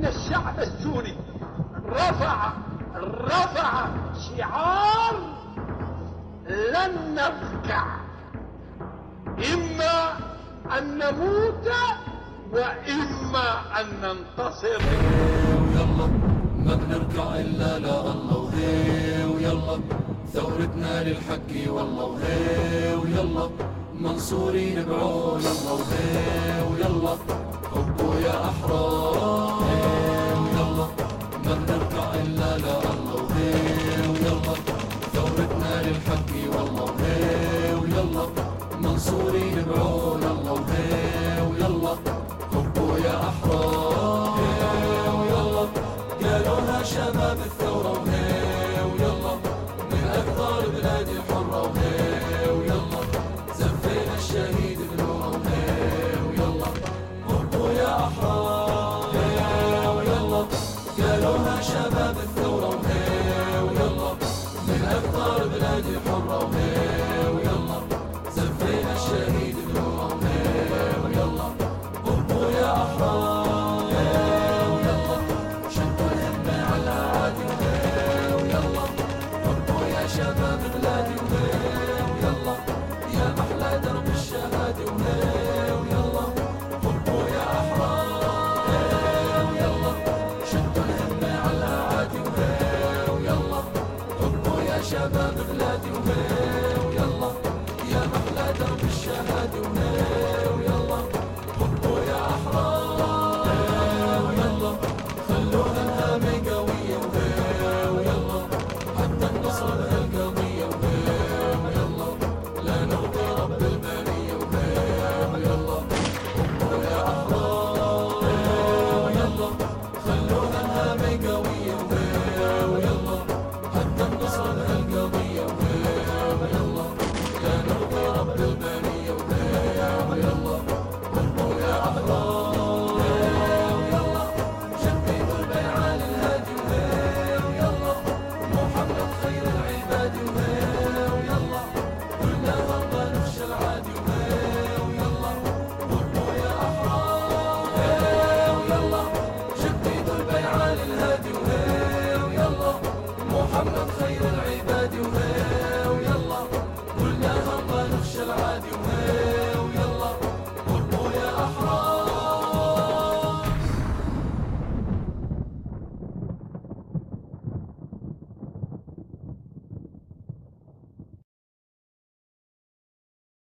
إن الشعب السوري رفع رفع شعار لن نركع إما أن نموت وإما أن ننتصر. ويلا ما بنركع إلا لله وهي ويلا ثورتنا للحق والله وهي ويلا منصورين بعون الله وهي ويلا حبوا يا أحرار. للحق والله وهي ويلا منصورين بعون الله وهي ويلا حبوا يا أحرار ويلا قالوها شباب الثورة وهي ويلا من أكثر بلادي الحرة وهي ويلا زفينا الشهيد بنوره وهي ويلا حبوا يا أحرار هي ويلا قالوها شباب الثورة الشهادة حرة ويلا زفينا الشهيد دموع ويلا قوموا يا أحرار ويلا شدوا الهمة على عادي ويلا قوموا يا شباب بلادي ويلا محمد خير العباد وهي ويلا كلها نبغى نخشى العادي وهي